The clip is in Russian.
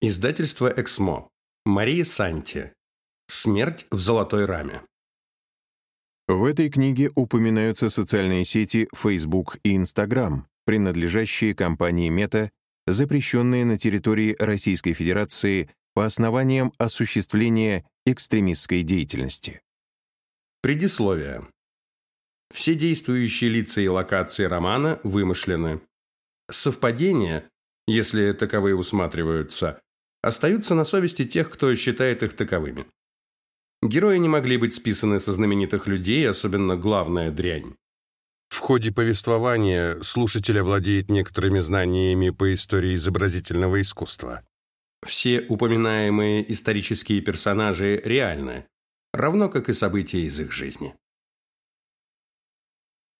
Издательство «Эксмо». Мария Санти. «Смерть в золотой раме». В этой книге упоминаются социальные сети Facebook и Instagram, принадлежащие компании Meta, запрещенные на территории Российской Федерации по основаниям осуществления экстремистской деятельности. Предисловие. Все действующие лица и локации романа вымышлены. Совпадения, если таковые усматриваются, остаются на совести тех, кто считает их таковыми. Герои не могли быть списаны со знаменитых людей, особенно главная дрянь. В ходе повествования слушатель овладеет некоторыми знаниями по истории изобразительного искусства. Все упоминаемые исторические персонажи реальны, равно как и события из их жизни.